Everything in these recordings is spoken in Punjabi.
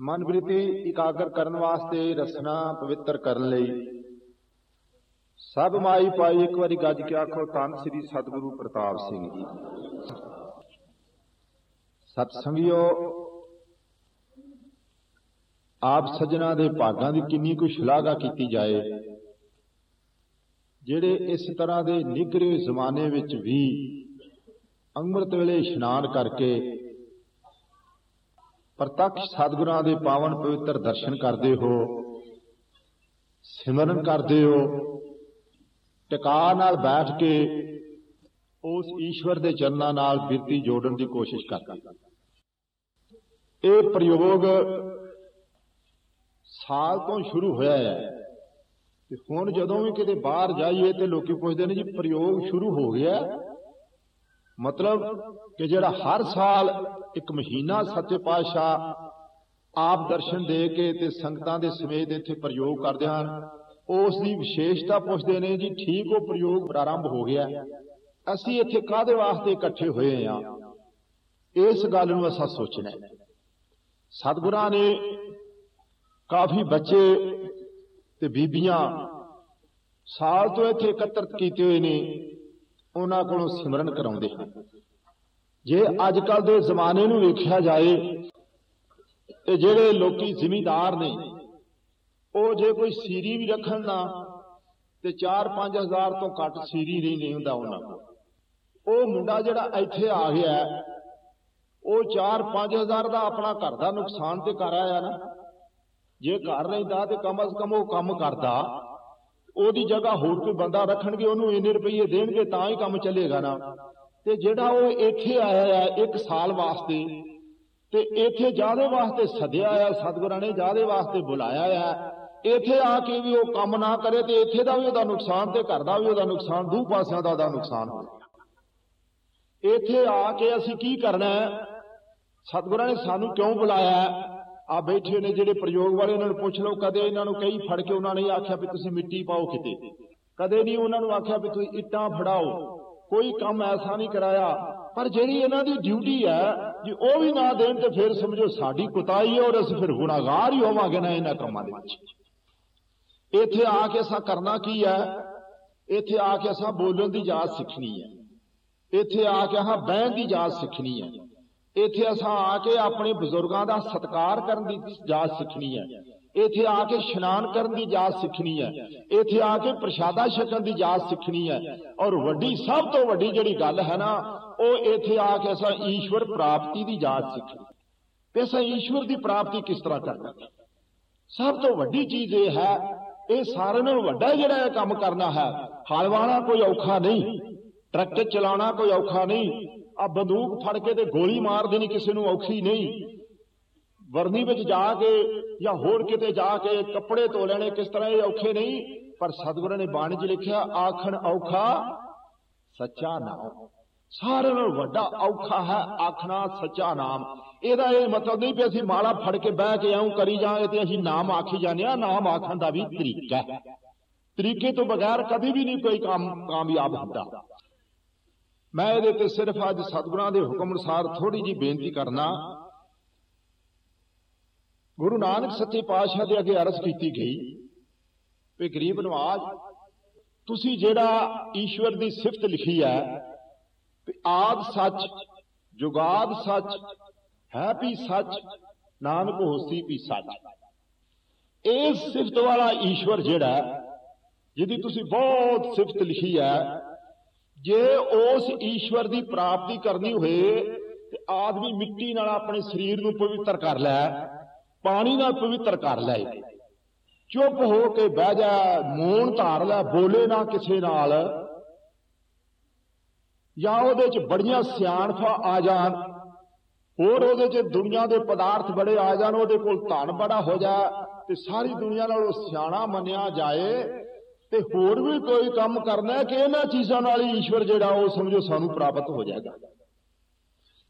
ਮਨ ਬ੍ਰਿਤੀ ਇਕਾਗਰ ਕਰਨ ਵਾਸਤੇ ਰਸਨਾ ਪਵਿੱਤਰ ਕਰਨ ਲਈ। ਸਭ ਮਾਈ ਪਾਈ ਇੱਕ ਵਾਰੀ ਗੱਜ ਕੇ ਆਖੋ, ਧੰਨ ਸ੍ਰੀ ਸਤਿਗੁਰੂ ਪ੍ਰਤਾਪ ਸਿੰਘ ਜੀ। ਸਤ ਸੰਗਿਓ, ਆਪ ਸਜਣਾ ਦੇ ਭਾਗਾਂ ਦੀ ਕਿੰਨੀ ਕੁ ਸ਼ਲਾਘਾ ਕੀਤੀ ਜਾਏ, ਜਿਹੜੇ ਇਸ ਤਰ੍ਹਾਂ ਦੇ ਨਿਗਰੇ ਜ਼ਮਾਨੇ ਵਿੱਚ ਵੀ ਅੰਮ੍ਰਿਤ ਵੇਲੇ ਇਸ਼ਨਾਨ ਕਰਕੇ ਪ੍ਰਤੱਖ ਸਤਿਗੁਰਾਂ ਦੇ ਪਾਵਨ ਪਵਿੱਤਰ ਦਰਸ਼ਨ ਕਰਦੇ ਹੋ, ਸਿਮਰਨ ਕਰਦੇ ਹੋ, ਟਿਕਾ ਨਾਲ ਬੈਠ ਕੇ ਉਸ ਈਸ਼ਵਰ ਦੇ ਚਰਨਾਂ ਨਾਲ ਬਿਰਤੀ ਜੋੜਨ ਦੀ ਕੋਸ਼ਿਸ਼ ਕਰਦੇ ਇਹ ਪ੍ਰਯੋਗ ਸਾਲ ਤੋਂ ਸ਼ੁਰੂ ਹੋਇਆ ਹੈ ਤੇ ਹੁਣ ਜਦੋਂ ਵੀ ਕਿਤੇ ਬਾਹਰ ਜਾਈਏ ਤੇ ਲੋਕੀ ਪੁੱਛਦੇ ਨੇ ਜੀ, ਪ੍ਰਯੋਗ ਸ਼ੁਰੂ ਹੋ ਗਿਆ। ਮਤਲਬ ਕਿ ਜਿਹੜਾ ਹਰ ਸਾਲ ਇੱਕ ਮਹੀਨਾ ਸੱਚੇ ਪਾਤਸ਼ਾਹ ਆਪ ਦਰਸ਼ਨ ਦੇ ਕੇ ਤੇ ਸੰਗਤਾਂ ਦੇ ਸਮੇਤ ਇੱਥੇ ਪ੍ਰਯੋਗ ਕਰਦੇ ਹਨ, ਉਸ ਦੀ ਵਿਸ਼ੇਸ਼ਤਾ ਪੁੱਛਦੇ ਨੇ ਜੀ, ਠੀਕ ਉਹ ਪ੍ਰਯੋਗ ਪ੍ਰਾਰੰਭ ਹੋ ਗਿਆ। ਅਸੀਂ ਇੱਥੇ ਕਾਦੇ ਵਾਸਤੇ ਇਕੱਠੇ ਹੋਏ ਆ ਇਸ ਗੱਲ ਨੂੰ ਅਸਾਂ ਸੋਚਣਾ ਹੈ। ਸਤਿਗੁਰਾਂ ਨੇ ਕਾਫੀ ਬੱਚੇ ਤੇ ਬੀਬੀਆਂ ਸਾਲ ਤੋਂ ਇੱਥੇ ਇਕੱਤਰ ਕੀਤੇ ਹੋਏ ਨੇ। ਉਹਨਾਂ ਕੋਲੋਂ ਸਿਮਰਨ ਕਰਾਉਂਦੇ ਹਨ ਜੇ ਅੱਜ ਕੱਲ ਦੇ ਜ਼ਮਾਨੇ ਨੂੰ ਵੇਖਿਆ ਜਾਏ ਤੇ ਜਿਹੜੇ ਲੋਕੀ ਜ਼ਿਮੀਦਾਰ ਨੇ, ਉਹ ਜੇ ਕੋਈ ਸੀਰੀ ਵੀ ਰੱਖਣ ਨਾ, ਤੇ 4-5000 ਤੋਂ ਘੱਟ ਸੀਰੀ ਨਹੀਂ ਨਹੀਂ ਹੁੰਦਾ ਉਹਨਾਂ ਕੋਲ। ਉਹ ਮੁੰਡਾ ਜਿਹੜਾ ਇੱਥੇ ਆ ਗਿਆ, ਉਹ 4-5000 ਦਾ ਆਪਣਾ ਘਰ ਦਾ ਨੁਕਸਾਨ ਤੇ ਕਰ ਆਇਆ ਨਾ। ਜੇ ਘਰ ਰਹਿੰਦਾ ਤੇ ਕਮ ਅਜ਼ ਕਮ ਉਹ ਕੰਮ ਕਰਦਾ। ਉਹਦੀ ਜਗ੍ਹਾ ਹੋਰ ਕੋਈ ਬੰਦਾ ਰੱਖਣਗੇ, ਉਹਨੂੰ ਇੰਨੇ ਰੁਪਏ ਦੇਣਗੇ, ਤਾਂ ਹੀ ਕੰਮ ਚੱਲੇਗਾ ਨਾ। ਤੇ ਜਿਹੜਾ ਉਹ ਇੱਥੇ ਆਇਆ ਹੈ ਇੱਕ ਸਾਲ ਵਾਸਤੇ, ਤੇ ਇੱਥੇ ਜਾਦੇ ਵਾਸਤੇ ਸੱਦਿਆ ਆ, ਸਤਿਗੁਰਾਂ ਨੇ ਜਾਦੇ ਵਾਸਤੇ ਬੁਲਾਇਆ ਆ, ਇੱਥੇ ਆ ਕੇ ਵੀ ਉਹ ਕੰਮ ਨਾ ਕਰੇ ਤੇ ਇੱਥੇ ਦਾ ਵੀ ਉਹਦਾ ਨੁਕਸਾਨ ਤੇ ਘਰ ਦਾ ਵੀ ਉਹਦਾ ਨੁਕਸਾਨ ਦੂ ਪਾਸਿਆਂ ਦਾ ਉਹਦਾ ਨੁਕਸਾਨ ਹੋਵੇ ਇੱਥੇ ਆ ਕੇ ਅਸੀਂ ਕੀ ਕਰਨਾ ਸਤਿਗੁਰਾਂ ਨੇ ਸਾਨੂੰ ਕਿਉਂ ਬੁਲਾਇਆ ਆ ਬੈਠੇ ਨੇ ਜਿਹੜੇ ਪ੍ਰਯੋਗ ਵਾਲੇ, ਉਹਨਾਂ ਨੂੰ ਪੁੱਛ ਲਓ, ਕਦੇ ਇਹਨਾਂ ਨੂੰ ਕਈ ਫੜ ਕੇ ਉਹਨਾਂ ਨੇ ਆਖਿਆ ਵੀ ਤੁਸੀਂ ਮਿੱਟੀ ਪਾਓ ਕਿਤੇ। ਕਦੇ ਨਹੀਂ ਉਹਨਾਂ ਨੂੰ ਆਖਿਆ ਵੀ ਤੁਸੀਂ ਇੱਟਾਂ ਫੜਾਓ। ਕੋਈ ਕੰਮ ਐਸਾ ਨਹੀਂ ਕਰਾਇਆ। ਪਰ ਜਿਹੜੀ ਇਹਨਾਂ ਦੀ ਡਿਊਟੀ ਹੈ, ਜੇ ਉਹ ਵੀ ਨਾ ਦੇਣ ਤੇ ਫਿਰ ਸਮਝੋ ਸਾਡੀ ਕੁਤਾਈ ਹੈ ਔਰ ਅਸੀਂ ਫਿਰ ਗੁਨਾਹਗਾਰ ਹੀ ਹੋਵਾਂਗੇ ਨਾ ਇਹਨਾਂ ਕੰਮਾਂ ਦੇ ਵਿੱਚ। ਇੱਥੇ ਆ ਕੇ ਅਸਾਂ ਕਰਨਾ ਕੀ ਹੈ? ਇੱਥੇ ਆ ਕੇ ਅਸਾਂ ਬੋਲਣ ਦੀ ਜਾਚ ਸਿੱਖਣੀ ਹੈ। ਇੱਥੇ ਆ ਕੇ ਹਾਂ ਬਹਿਣ ਦੀ ਜਾਚ ਸਿੱਖਣੀ ਹੈ। ਇੱਥੇ ਅਸਾਂ ਆ ਕੇ ਆਪਣੇ ਬਜ਼ੁਰਗਾਂ ਦਾ ਸਤਿਕਾਰ ਕਰਨ ਦੀ ਜਾਚ ਸਿੱਖਣੀ ਹੈ। ਇੱਥੇ ਆ ਕੇ ਇਸ਼ਨਾਨ ਕਰਨ ਦੀ ਜਾਚ ਸਿੱਖਣੀ ਹੈ। ਇੱਥੇ ਆ ਕੇ ਪ੍ਰਸ਼ਾਦਾ ਛਕਣ ਦੀ ਜਾਚ ਸਿੱਖਣੀ ਹੈ। ਔਰ ਵੱਡੀ, ਸਭ ਤੋਂ ਵੱਡੀ ਜਿਹੜੀ ਗੱਲ ਹੈ ਨਾ, ਉਹ ਇੱਥੇ ਆ ਕੇ ਅਸਾਂ ਈਸ਼ਵਰ ਪ੍ਰਾਪਤੀ ਦੀ ਜਾਚ ਸਿੱਖਣੀ। ਤੇ ਅਸਾਂ ਈਸ਼ਵਰ ਦੀ ਪ੍ਰਾਪਤੀ ਕਿਸ ਤਰ੍ਹਾਂ ਕਰਨਾ ਸਭ ਤੋਂ ਵੱਡੀ ਚੀਜ਼ ਇਹ ਹੈ, ਇਹ ਸਾਰਿਆਂ ਨਾਲੋਂ ਵੱਡਾ ਜਿਹੜਾ ਇਹ ਕੰਮ ਕਰਨਾ ਹੈ। ਹਲ ਕੋਈ ਔਖਾ ਨਹੀਂ ਟਰੱਕ ਚਲਾਉਣਾ ਕੋਈ ਔਖਾ ਨਹੀਂ ਆ ਬੰਦੂਕ ਫੜ ਕੇ ਤੇ ਗੋਲੀ ਮਾਰ ਦੇਣੀ ਕਿਸੇ ਨੂੰ ਔਖੀ ਨਹੀਂ। ਵਰਨੀ ਵਿੱਚ ਜਾ ਕੇ ਜਾਂ ਹੋਰ ਕਿਤੇ ਜਾ ਕੇ ਕੱਪੜੇ ਧੋ ਲੈਣੇ ਕਿਸ ਤਰ੍ਹਾਂ ਇਹ ਔਖੇ ਨਹੀਂ, ਪਰ ਸਤਿਗੁਰਾਂ ਨੇ ਬਾਣੀ 'ਚ ਲਿਖਿਆ, ਆਖਣ ਔਖਾ ਸੱਚਾ ਨਾਮ। ਸਾਰਿਆਂ ਨਾਲੋਂ ਵੱਡਾ ਔਖਾ ਹੈ ਆਖਣਾ ਸੱਚਾ ਨਾਮ। ਇਹਦਾ ਇਹ ਮਤਲਬ ਨਹੀਂ ਕਿ ਅਸੀਂ ਮਾਲਾ ਫੜ ਕੇ ਬਹਿ ਕੇ ਆਉਂ ਕਰੀ ਜਾਵਾਂਗੇ ਤੇ ਅਸੀਂ ਨਾਮ ਆਖੀ ਜਾਂਦੇ ਆ ਨਾਮ ਆਖਣ ਦਾ ਵੀ ਤਰੀਕਾ ਹੈ। ਤਰੀਕੇ ਤੋਂ ਬਗੈਰ ਕਦੀ ਵੀ ਨਹੀਂ ਕੋਈ ਕੰਮ ਕਾਮਯਾਬ ਹੁੰਦਾ। ਮੈਂ ਇਹਦੇ ਤੇ ਸਿਰਫ ਅੱਜ ਸਤਿਗੁਰਾਂ ਦੇ ਹੁਕਮ ਅਨੁਸਾਰ ਥੋੜੀ ਜੀ ਬੇਨਤੀ ਕਰਨਾ। ਗੁਰੂ ਨਾਨਕ ਸੱਚੇ ਪਾਤਸ਼ਾਹ ਦੇ ਅੱਗੇ ਅਰਜ਼ ਕੀਤੀ ਗਈ ਵੀ ਗਰੀਬ ਨਵਾਜ, ਤੁਸੀਂ ਜਿਹੜਾ ਈਸ਼ਵਰ ਦੀ ਸਿਫਤ ਲਿਖੀ ਹੈ ਕਿ ਆਦ ਸੱਚ, ਜੁਗਾਦ ਸੱਚ ਹੈ ਵੀ ਸੱਚ, ਨਾਨਕ ਹੋਸੀ ਵੀ ਸੱਚ। ਇਹ ਸਿਫਤ ਵਾਲਾ ਈਸ਼ਵਰ ਜਿਹੜਾ ਜਿਹਦੀ ਤੁਸੀਂ ਬਹੁਤ ਸਿਫਤ ਲਿਖੀ ਹੈ ਜੇ ਉਸ ਈਸ਼ਵਰ ਦੀ ਪ੍ਰਾਪਤੀ ਕਰਨੀ ਹੋਏ ਤੇ ਆਦਮੀ ਮਿੱਟੀ ਨਾਲ ਆਪਣੇ ਸਰੀਰ ਨੂੰ ਪਵਿੱਤਰ ਕਰ ਲੈ, ਪਾਣੀ ਨਾਲ ਪਵਿੱਤਰ ਕਰ ਲੈ, ਚੁੱਪ ਹੋ ਕੇ ਬਹਿ ਜਾ ਮੂਨ ਧਾਰ ਲੈ, ਬੋਲੇ ਨਾ ਕਿਸੇ ਨਾਲ, ਜਾਂ ਉਹਦੇ ਚ ਬੜੀਆਂ ਸਿਆਣਫਾਂ ਆ ਜਾਣ, ਹੋਰ ਉਹਦੇ ਚ ਦੁਨੀਆ ਦੇ ਪਦਾਰਥ ਬੜੇ ਆ ਜਾਣ, ਉਹਦੇ ਕੋਲ ਧਨ ਬੜਾ ਹੋ ਜਾ ਤੇ ਸਾਰੀ ਦੁਨੀਆ ਨਾਲ ਉਹ ਸਿਆਣਾ ਮੰਨਿਆ ਜਾਏ ਤੇ ਹੋਰ ਵੀ ਕੋਈ ਕੰਮ ਕਰਨਾ ਹੈ ਕਿ ਇਹਨਾਂ ਚੀਜ਼ਾਂ ਨਾਲ ਹੀ ਈਸ਼ਵਰ ਜਿਹੜਾ ਉਹ ਸਮਝੋ ਸਾਨੂੰ ਪ੍ਰਾਪਤ ਹੋ ਜਾਏਗਾ?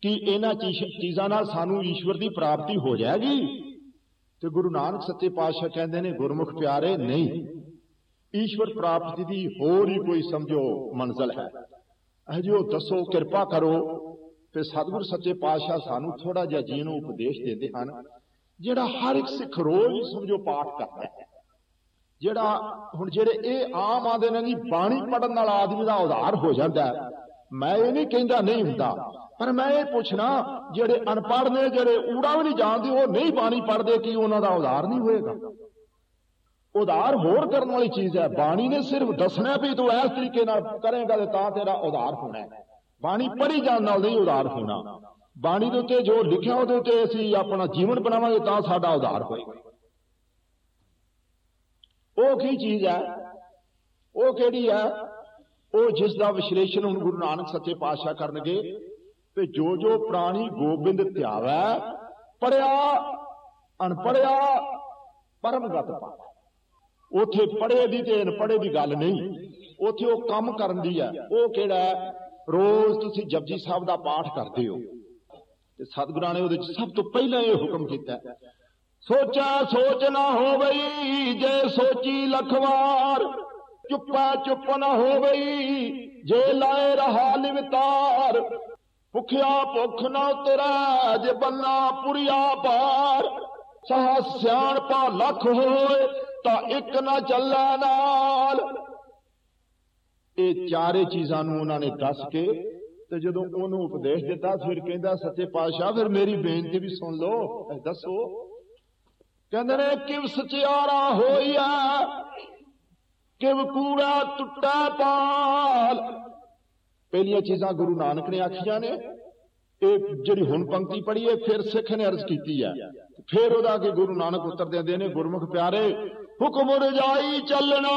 ਕਿ ਇਹਨਾਂ ਚੀਜ਼ਾਂ ਨਾਲ ਸਾਨੂੰ ਈਸ਼ਵਰ ਦੀ ਪ੍ਰਾਪਤੀ ਹੋ ਜਾਏਗੀ? ਤੇ ਗੁਰੂ ਨਾਨਕ ਸੱਚੇ ਪਾਤਸ਼ਾਹ ਕਹਿੰਦੇ ਨੇ, ਗੁਰਮੁਖ ਪਿਆਰੇ, ਨਹੀਂ। ਈਸ਼ਵਰ ਪ੍ਰਾਪਤੀ ਦੀ ਹੋਰ ਹੀ ਕੋਈ ਸਮਝੋ ਮੰਜ਼ਲ ਹੈ। ਅਜਿਓ ਦੱਸੋ, ਕਿਰਪਾ ਕਰੋ। ਤੇ ਸਤਿਗੁਰ ਸੱਚੇ ਪਾਤਸ਼ਾਹ ਸਾਨੂੰ ਥੋੜਾ ਜਿਹਾ ਜੀਣ ਉਪਦੇਸ਼ ਦਿੰਦੇ ਹਨ, ਜਿਹੜਾ ਹਰ ਇੱਕ ਸਿੱਖ ਰੋਜ਼ ਸਮਝੋ ਪਾਠ ਕਰਦਾ ਹੈ। ਜਿਹੜਾ ਹੁਣ ਜਿਹੜੇ ਇਹ ਆਮ ਆਦੇ ਨੇ ਜੀ, ਬਾਣੀ ਪੜਨ ਨਾਲ ਆਦਮੀ ਦਾ ਉਧਾਰ ਹੋ ਜਾਂਦਾ ਮੈਂ ਇਹ ਨਹੀਂ ਕਹਿੰਦਾ ਨਹੀਂ ਹੁੰਦਾ, ਪਰ ਮੈਂ ਇਹ ਪੁੱਛਣਾ, ਜਿਹੜੇ ਅਨਪੜ੍ਹ ਨੇ, ਜਿਹੜੇ ਊੜਾ ਵੀ ਨਹੀਂ ਜਾਣਦੇ, ਉਹ ਨਹੀਂ ਬਾਣੀ ਪੜਦੇ ਕੀ ਉਹਨਾਂ ਦਾ ਉਧਾਰ ਨਹੀਂ ਹੋਏਗਾ? ਉਧਾਰ ਹੋਰ ਕਰਨ ਵਾਲੀ ਚੀਜ਼ ਹੈ। ਬਾਣੀ ਨੇ ਸਿਰਫ ਦੱਸਣਾ ਵੀ ਤੂੰ ਇਸ ਤਰੀਕੇ ਨਾਲ ਕਰੇਗਾ ਤੇ ਤਾਂ ਤੇਰਾ ਉਧਾਰ ਹੋਣਾ ਬਾਣੀ ਪੜ੍ਹੀ ਜਾਣ ਨਾਲ ਨਹੀਂ ਉਧਾਰ ਹੋਣਾ। ਬਾਣੀ ਦੇ ਉੱਤੇ ਜੋ ਲਿਖਿਆ, ਉਹਦੇ ਉੱਤੇ ਅਸੀਂ ਆਪਣਾ ਜੀਵਨ ਬਣਾਵਾਂਗੇ, ਤਾਂ ਸਾਡਾ ਉਧਾਰ ਹੋਏਗਾ। ਉਹ ਕੀ ਚੀਜ਼ ਹੈ ਉਹ ਕਿਹੜੀ ਹੈ ਉਹ ਜਿਸ ਦਾ ਵਿਸ਼ਲੇਸ਼ਣ ਹੁਣ ਗੁਰੂ ਨਾਨਕ ਸੱਚੇ ਪਾਤਸ਼ਾਹ ਕਰਨਗੇ ਤੇ ਜੋ ਜੋ ਪ੍ਰਾਣੀ ਗੋਬਿੰਦ ਧਿਆਵੈ, ਪੜਿਆ, ਅਨਪੜਿਆ, ਪਰਮਗਤ ਪਾ ਉਥੇ ਪੜੇ ਦੀ ਤੇ ਅਨਪੜੇ ਦੀ ਗੱਲ ਨਹੀਂ। ਉਥੇ ਉਹ ਕੰਮ ਕਰਨ ਦੀ ਹੈ ਉਹ ਕਿਹੜਾ ਰੋਜ਼ ਤੁਸੀਂ ਜਪਜੀ ਸਾਹਿਬ ਦਾ ਪਾਠ ਕਰਦੇ ਹੋ। ਤੇ ਸਤਿਗੁਰਾਂ ਨੇ ਉਹਦੇ ਵਿੱਚ ਸਭ ਤੋਂ ਪਹਿਲਾਂ ਇਹ ਹੁਕਮ ਕੀਤਾ। ਸੋਚਾ ਸੋਚ ਨਾ ਹੋਵਈ, ਜੇ ਸੋਚੀ ਲਖਵਾਰ, ਚੁੱਪਾ ਚੁੱਪ ਨਾ ਹੋਵਈ, ਜੇ ਲਾਏ ਰਹਾ ਲਿਵਤਾਰ, ਭੁਖਿਆ ਭੁੱਖ ਨਾ ਉਤਰੈ, ਜੇ ਬੰਨਾ ਪੁਰੀਆ ਪਾਰ। ਸਹ ਸਿਆਣਪਾ ਲੱਖ ਹੋਏ, ਤਾਂ ਇੱਕ ਨਾ ਚੱਲੈ ਨਾਲ। ਇਹ ਚਾਰੇ ਚੀਜ਼ਾਂ ਨੂੰ ਉਹਨਾਂ ਨੇ ਦੱਸ ਕੇ, ਤੇ ਜਦੋਂ ਉਹਨੂੰ ਉਪਦੇਸ਼ ਦਿੱਤਾ, ਫਿਰ ਕਹਿੰਦਾ, ਸੱਚੇ ਪਾਤਸ਼ਾਹ, ਫਿਰ ਮੇਰੀ ਬੇਨਤੀ ਵੀ ਸੁਣ ਲਓ ਦੱਸੋ ਕਹਿੰਦੇ ਨੇ, ਕਿਵ ਸਚਿਆਰਾ ਹੋਈਆ ਕਿਵ ਕੂੜਾ ਟੁੱਟਾ ਪਾਲ। ਪਹਿਲੀਆਂ ਚੀਜ਼ਾਂ ਗੁਰੂ ਨਾਨਕ ਨੇ ਆਖੀਆਂ ਨੇ, ਇਹ ਜਿਹੜੀ ਹੁਣ ਪੰਕਤੀ ਪੜ੍ਹੀ ਹੈ, ਫਿਰ ਸਿੱਖ ਨੇ ਅਰਜ਼ ਕੀਤੀ ਹੈ। ਫਿਰ ਉਹਦਾ ਅੱਗੇ ਗੁਰੂ ਨਾਨਕ ਉੱਤਰ ਦਿੰਦੇ ਨੇ, ਗੁਰਮੁਖ ਪਿਆਰੇ, ਹੁਕਮ ਰਜਾਈ ਚੱਲਣਾ,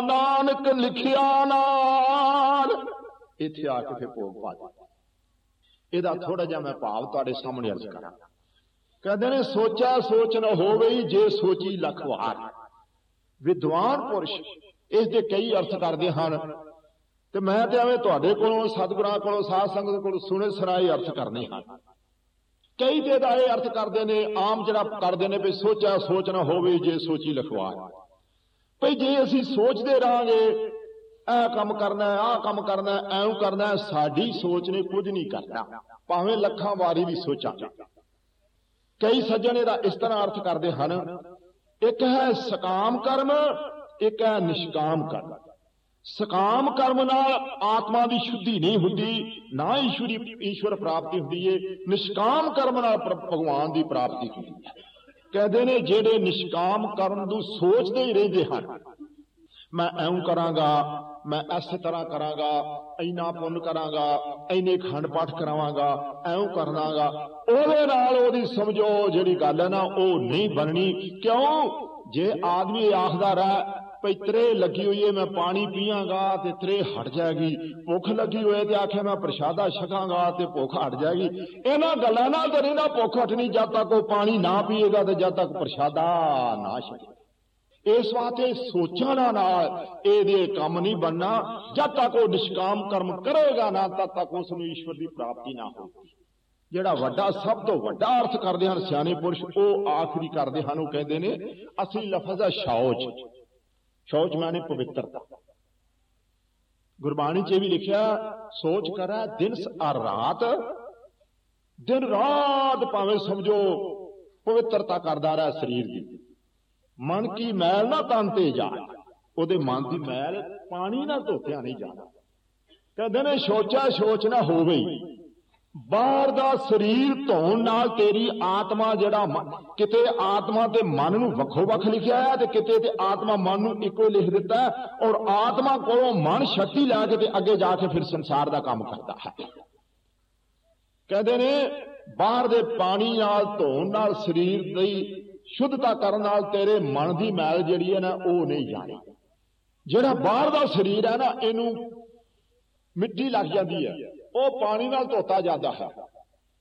ਨਾਨਕ ਲਿਖਿਆ ਨਾਲ। ਇੱਥੇ ਆ ਕੇ ਫਿਰ ਭੋਗ ਪਾ ਇਹਦਾ ਥੋੜਾ ਜਿਹਾ ਮੈਂ ਭਾਵ ਤੁਹਾਡੇ ਸਾਹਮਣੇ ਅਰਜ਼ ਕਰਾਂ। ਕਹਿੰਦੇ ਨੇ, ਸੋਚਾ ਸੋਚ ਨਾ ਹੋਵੇ ਜੇ ਸੋਚੀ ਲੱਖ ਵਾਰ ਵਿਦਵਾਨ ਪੁਰਸ਼ ਇਸ ਦੇ ਕਈ ਅਰਥ ਕਰਦੇ ਹਨ। ਤੇ ਮੈਂ ਤੇ ਐਵੇਂ ਤੁਹਾਡੇ ਕੋਲੋਂ, ਸਤਿਗੁਰਾਂ ਕੋਲੋਂ, ਸਾਧ ਸੰਗਤ ਕੋਲੋਂ ਸੁਣੇ ਸੁਣਾਏ ਅਰਥ ਕਰਨੇ ਹਨ। ਕਈ ਤੇ ਦਾ ਇਹ ਅਰਥ ਕਰਦੇ ਨੇ, ਆਮ ਜਿਹੜਾ ਕਰਦੇ ਨੇ ਵੀ ਸੋਚਾ ਸੋਚ ਨਾ ਹੋਵੇ ਜੇ ਸੋਚੀ ਲਖਵਾ ਭਈ ਜੇ ਅਸੀਂ ਸੋਚਦੇ ਰਾਂਗੇ ਇਹ ਕੰਮ ਕਰਨਾ, ਆਹ ਕੰਮ ਕਰਨਾ ਐਂ ਕਰਨਾ, ਸਾਡੀ ਸੋਚ ਨੇ ਕੁਝ ਨਹੀਂ ਕਰਨਾ। ਭਾਵੇਂ ਲੱਖਾਂ ਵਾਰੀ ਵੀ ਸੋਚਾਂ। ਕਈ ਸੱਜਣ ਇਹਦਾ ਇਸ ਤਰ੍ਹਾਂ ਅਰਥ ਕਰਦੇ ਹਨ। ਇੱਕ ਹੈ ਸਕਾਮ ਕਰਮ, ਇੱਕ ਹੈ ਨਿਸ਼ਕਾਮ ਕਰਮ। ਸਕਾਮ ਕਰਮ ਨਾਲ ਆਤਮਾ ਦੀ ਸ਼ੁੱਧੀ ਨਹੀਂ ਹੁੰਦੀ, ਨਾ ਈਸ਼ਵਰੀ ਈਸ਼ਵਰ ਪ੍ਰਾਪਤੀ ਹੁੰਦੀ ਏ, ਨਿਸ਼ਕਾਮ ਕਰਮ ਨਾਲ ਭਗਵਾਨ ਦੀ ਪ੍ਰਾਪਤੀ ਹੁੰਦੀ ਹੈ। ਕਹਿੰਦੇ ਨੇ ਜਿਹੜੇ ਨਿਸ਼ਕਾਮ ਕਰਮ ਨੂੰ ਸੋਚਦੇ ਹੀ ਰਹਿੰਦੇ ਹਨ ਮੈਂ ਐਉਂ ਕਰਾਂਗਾ, ਮੈਂ ਇਸੇ ਤਰ੍ਹਾਂ ਕਰਾਂਗਾ, ਇੰਨਾ ਪੁੰਨ ਕਰਾਂਗਾ, ਇੰਨੇ ਖੰਡ ਪਾਠ ਕਰਾਵਾਂਗਾ, ਐਉਂ ਕਰਨਾਗਾ ਉਹਦੇ ਨਾਲ ਉਹਦੀ ਸਮਝੋ ਜਿਹੜੀ ਗੱਲ ਹੈ ਨਾ, ਉਹ ਨਹੀਂ ਬਣਨੀ। ਕਿਉਂ? ਜੇ ਆਦਮੀ ਆਖਦਾ ਰਹਿ, ਭਈ ਤਰੇ ਲੱਗੀ ਹੋਈ ਏ, ਮੈਂ ਪਾਣੀ ਪੀਵਾਂਗਾ ਤੇ ਤਰੇ ਹਟ ਜਾਏਗੀ। ਭੁੱਖ ਲੱਗੀ ਹੋਏ ਤੇ ਆਖਿਆ, ਮੈਂ ਪ੍ਰਸ਼ਾਦਾ ਛਕਾਂਗਾ ਤੇ ਭੁੱਖ ਹਟ ਜਾਏਗੀ। ਇਹਨਾਂ ਗੱਲਾਂ ਨਾਲ ਤੇ ਰਹਿੰਦਾ ਭੁੱਖ ਹਟਣੀ, ਜਦ ਤੱਕ ਉਹ ਪਾਣੀ ਨਾ ਪੀਏਗਾ ਤੇ ਜਦ ਤੱਕ ਪ੍ਰਸ਼ਾਦਾ ਨਾ ਛਕੇ। ਇਸ ਵਾਸਤੇ ਸੋਚਾਂ ਨਾਲ ਇਹਦੇ ਕੰਮ ਨਹੀਂ ਬੰਨਾ ਜਦ ਤੱਕ ਉਹ ਨਿਸ਼ਕਾਮ ਕਰਮ ਕਰੇਗਾ ਨਾ, ਤਦ ਤੱਕ ਉਸ ਨੂੰ ਈਸ਼ਵਰ ਦੀ ਪ੍ਰਾਪਤੀ ਨਾ ਹੋਵੇਗੀ ਜਿਹੜਾ ਵੱਡਾ, ਸਭ ਤੋਂ ਵੱਡਾ ਅਰਥ ਕਰਦੇ ਹਨ ਸਿਆਣੇ ਪੁਰਸ਼, ਉਹ ਆਖਰੀ ਕਰਦੇ ਹਨ, ਉਹ ਕਹਿੰਦੇ ਨੇ ਅਸਲੀ ਲਫ਼ਜ਼ ਹੈ ਸ਼ੌਚ। ਸ਼ੌਚ ਮਾਨੇ ਪਵਿੱਤਰਤਾ। ਗੁਰਬਾਣੀ 'ਚ ਇਹ ਵੀ ਲਿਖਿਆ, ਸੋਚ ਕਰਾ ਦਿਨ ਆ ਰਾਤ, ਦਿਨ ਰਾਤ ਭਾਵੇਂ ਸਮਝੋ, ਪਵਿੱਤਰਤਾ ਕਰਦਾ ਰਹਾ ਸਰੀਰ ਦੀ। ਮਨ ਕੀ ਮੈਲ ਨਾ ਤਨ ਤੇ ਜਾ ਉਹਦੇ ਮਨ ਦੀ ਮੈਲ ਪਾਣੀ ਨਾਲ ਧੋਤਿਆ ਨਹੀਂ ਜਾਣਾ ਕਹਿੰਦੇ ਨੇ, ਸੋਚਾ ਸੋਚ ਨਾ ਹੋਵੇ। ਬਾਹਰ ਦਾ ਸਰੀਰ ਧੋਣ ਨਾਲ ਤੇਰੀ ਆਤਮਾ ਜਿਹੜਾ ਕਿਤੇ ਆਤਮਾ ਤੇ ਮਨ ਨੂੰ ਵੱਖੋ ਵੱਖ ਲਿਖਿਆ ਹੈ ਤੇ ਕਿਤੇ ਤੇ ਆਤਮਾ ਮਨ ਨੂੰ ਇੱਕੋ ਲਿਖ ਦਿੱਤਾ ਔਰ ਆਤਮਾ ਕੋਲੋਂ ਮਨ ਸ਼ਕਤੀ ਲੈ ਕੇ ਤੇ ਅੱਗੇ ਜਾ ਕੇ ਫਿਰ ਸੰਸਾਰ ਦਾ ਕੰਮ ਕਰਦਾ ਹੈ। ਕਹਿੰਦੇ ਨੇ, ਬਾਹਰ ਦੇ ਪਾਣੀ ਨਾਲ ਧੋਣ ਨਾਲ ਸਰੀਰ ਦੀ ਸ਼ੁੱਧਤਾ ਕਰਨ ਨਾਲ ਤੇਰੇ ਮਨ ਦੀ ਮੈਲ ਜਿਹੜੀ ਹੈ ਨਾ, ਉਹ ਨਹੀਂ ਜਾਣੀ। ਜਿਹੜਾ ਬਾਹਰ ਦਾ ਸਰੀਰ ਹੈ ਨਾ, ਇਹਨੂੰ ਮਿੱਟੀ ਲੱਗ ਜਾਂਦੀ ਹੈ। ਉਹ ਪਾਣੀ ਨਾਲ ਧੋਤਾ ਜਾਂਦਾ ਹੈ।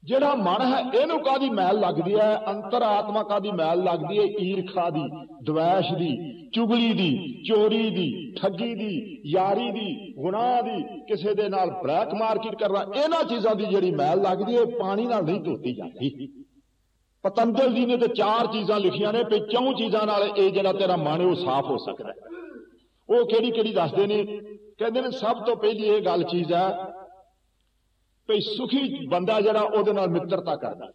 ਜਿਹੜਾ ਮਨ ਹੈ, ਇਹਨੂੰ ਕਾਦੀ ਮੈਲ ਲੱਗਦੀ ਹੈ? ਅੰਤਰ ਆਤਮਾ ਕਾਦੀ ਮੈਲ ਲੱਗਦੀ ਹੈ? ਈਰਖਾ ਦੀ, ਦਵੈਸ਼ ਦੀ, ਚੁਗਲੀ ਦੀ, ਚੋਰੀ ਦੀ, ਠੱਗੀ ਦੀ, ਯਾਰੀ ਦੀ, ਗੁਨਾਹ ਦੀ, ਕਿਸੇ ਦੇ ਨਾਲ ਬਲੈਕ ਮਾਰਕੀਟ ਕਰਨਾ, ਇਹਨਾਂ ਚੀਜ਼ਾਂ ਦੀ ਜਿਹੜੀ ਮੈਲ ਲੱਗਦੀ ਹੈ ਪਾਣੀ ਨਾਲ ਨਹੀਂ ਧੋਤੀ ਜਾਂਦੀ। ਪਤੰਜਲ ਜੀ ਨੇ ਤੇ ਚਾਰ ਚੀਜ਼ਾਂ ਲਿਖੀਆਂ ਨੇ ਵੀ ਚੌਂ ਚੀਜ਼ਾਂ ਨਾਲ ਇਹ ਜਿਹੜਾ ਤੇਰਾ ਮਨ ਉਹ ਸਾਫ਼ ਹੋ ਸਕਦਾ ਉਹ ਕਿਹੜੀ ਕਿਹੜੀ ਦੱਸਦੇ ਨੇ? ਕਹਿੰਦੇ ਨੇ ਸਭ ਤੋਂ ਪਹਿਲੀ ਇਹ ਗੱਲ ਚੀਜ਼ ਹੈ ਵੀ ਸੁਖੀ ਬੰਦਾ ਜਿਹੜਾ ਉਹਦੇ ਨਾਲ ਮਿੱਤਰਤਾ ਕਰਦਾ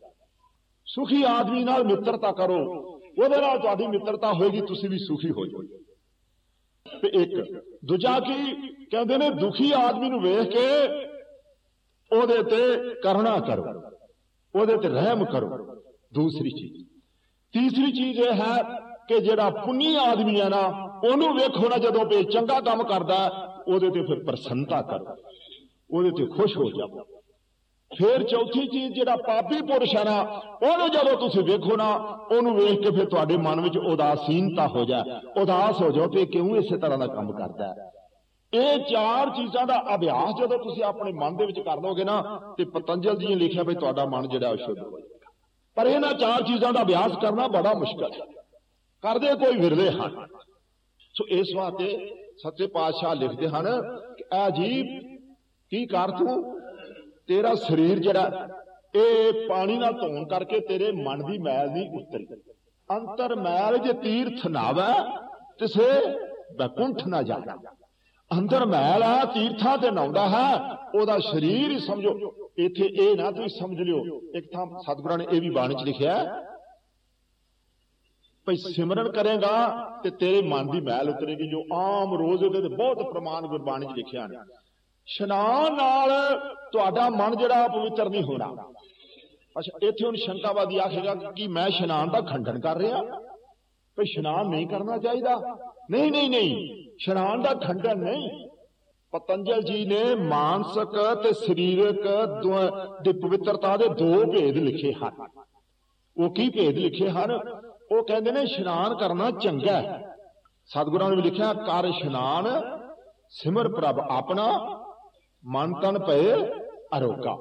ਸੁਖੀ ਆਦਮੀ ਨਾਲ ਮਿੱਤਰਤਾ ਕਰੋ, ਉਹਦੇ ਨਾਲ ਤੁਹਾਡੀ ਮਿੱਤਰਤਾ ਹੋਏਗੀ, ਤੁਸੀਂ ਵੀ ਸੁਖੀ ਹੋ ਜਾਓਗੇ। ਤੇ ਇੱਕ, ਦੂਜਾ ਕੀ? ਕਹਿੰਦੇ ਨੇ ਦੁਖੀ ਆਦਮੀ ਨੂੰ ਵੇਖ ਕੇ ਉਹਦੇ ਤੇ ਕਰਨਾ ਕਰੋ, ਉਹਦੇ ਤੇ ਰਹਿਮ ਕਰੋ। ਦੂਸਰੀ ਚੀਜ਼। ਤੀਸਰੀ ਚੀਜ਼ ਇਹ ਹੈ ਕਿ ਜਿਹੜਾ ਪੁੰਨੀ ਆਦਮੀ ਹੈ ਨਾ, ਉਹਨੂੰ ਵੇਖੋ ਨਾ ਜਦੋਂ ਤੇ ਚੰਗਾ ਕੰਮ ਕਰਦਾ ਉਹਦੇ ਤੇ ਫਿਰ ਪ੍ਰਸੰਨਤਾ ਕਰੋ। ਉਹਦੇ ਤੇ ਖੁਸ਼ ਹੋ ਜਾਓ। ਫਿਰ ਚੌਥੀ ਚੀਜ਼ ਜਿਹੜਾ ਪਾਪੀ ਪੁਰਸ਼ ਹੈ ਨਾ, ਉਹਨੂੰ ਜਦੋਂ ਤੁਸੀਂ ਵੇਖੋ ਨਾ, ਉਹਨੂੰ ਵੇਖ ਕੇ ਫਿਰ ਤੁਹਾਡੇ ਮਨ ਵਿੱਚ ਉਦਾਸੀਨਤਾ ਹੋ ਜਾ ਉਦਾਸ ਹੋ ਜਾਓ ਕਿ ਕਿਉਂ ਇਸੇ ਤਰ੍ਹਾਂ ਦਾ ਕੰਮ ਕਰਦਾ ਇਹ ਚਾਰ ਚੀਜ਼ਾਂ ਦਾ ਅਭਿਆਸ ਜਦੋਂ ਤੁਸੀਂ ਆਪਣੇ ਮਨ ਦੇ ਵਿੱਚ ਕਰ ਲਓਗੇ ਨਾ, ਤੇ ਪਤੰਜਲ ਜੀ ਨੇ ਲਿਖਿਆ ਵੀ ਤੁਹਾਡਾ ਮਨ ਜਿਹੜਾ ਸ਼ੁੱਧ ਹੋ ਜਾਏਗਾ ਪਰ ਇਹਨਾਂ ਚਾਰ ਚੀਜ਼ਾਂ ਦਾ ਅਭਿਆਸ ਕਰਨਾ ਬੜਾ ਮੁਸ਼ਕਲ ਹੈ। ਕਰਦੇ ਕੋਈ ਵਿਰਲੇ ਹਨ। ਸੋ ਇਸ ਵਾਸਤੇ ਸੱਚੇ ਪਾਤਸ਼ਾਹ ਲਿਖਦੇ ਹਨ ਕਿ ਆ ਜੀ ਕੀ ਕਰ ਤੂੰ? ਤੇਰਾ ਸਰੀਰ ਜਿਹੜਾ, ਇਹ ਪਾਣੀ ਨਾਲ ਧੋਣ ਕਰਕੇ ਤੇਰੇ ਮਨ ਦੀ ਮੈਲ ਨਹੀਂ ਉਤਰੀ। ਅੰਤਰ ਮੈਲ ਜੇ ਤੀਰਥ ਨਾਵੇ ਤਿਸੇ ਬਕੁੰਠ ਨਾ ਜਾਣਾ। ਅੰਦਰ ਮੈਲ ਆ, ਤੀਰਥਾਂ ਤੇ ਨਾਉਂਦਾ ਹੈ, ਉਹਦਾ ਸਰੀਰ ਹੀ ਸਮਝੋ ਇੱਥੇ ਇਹ ਨਾ ਤੁਸੀਂ ਸਮਝ ਲਿਓ। ਇੱਕ ਥਾਂ ਸਤਿਗੁਰਾਂ ਨੇ ਇਹ ਵੀ ਬਾਣੀ 'ਚ ਲਿਖਿਆ ਭਈ ਸਿਮਰਨ ਕਰੇਗਾ ਤੇ ਤੇਰੇ ਮਨ ਦੀ ਮਹਿਲ ਉਤਰੇਗੀ, ਜੋ ਆਮ ਰੋਜ਼ ਉਹਦੇ ਤੇ ਬਹੁਤ ਪ੍ਰਮਾਣ ਗੁਰਬਾਣੀ 'ਚ ਲਿਖਿਆ ਨੇ। ਇਸ਼ਨਾਨ ਨਾਲ ਤੁਹਾਡਾ ਮਨ ਜਿਹੜਾ ਪਵਿੱਤਰ ਨਹੀਂ ਹੋਣਾ। ਅੱਛਾ, ਇੱਥੇ ਹੁਣ ਸ਼ੰਕਾਵਾਦੀ ਆਖੇਗਾ ਕਿ ਮੈਂ ਇਸ਼ਨਾਨ ਦਾ ਖੰਡਨ ਕਰ ਰਿਹਾ। ਭਈ ਇਸ਼ਨਾਨ ਨਹੀਂ ਕਰਨਾ ਚਾਹੀਦਾ। ਨਹੀਂ ਨਹੀਂ ਨਹੀਂ। ਇਸ਼ਨਾਨ ਦਾ ਖੰਡਨ ਨਹੀਂ। ਪਤੰਜਲ ਜੀ ਨੇ ਮਾਨਸਿਕ ਤੇ ਸਰੀਰਕ ਦੀ ਪਵਿੱਤਰਤਾ ਦੇ ਦੋ ਭੇਦ ਲਿਖੇ ਹਨ। ਉਹ ਕੀ ਭੇਦ ਲਿਖੇ ਹਨ? ਉਹ ਕਹਿੰਦੇ ਨੇ ਇਸ਼ਨਾਨ ਕਰਨਾ ਚੰਗਾ ਹੈ। ਸਤਿਗੁਰਾਂ ਨੇ ਲਿਖਿਆ, ਕਰ ਇਸ਼ਨਾਨ, ਸਿਮਰ ਪ੍ਰਭ ਆਪਣਾ, ਮਨ ਤਨ ਭਏ ਅਰੋਗਾ।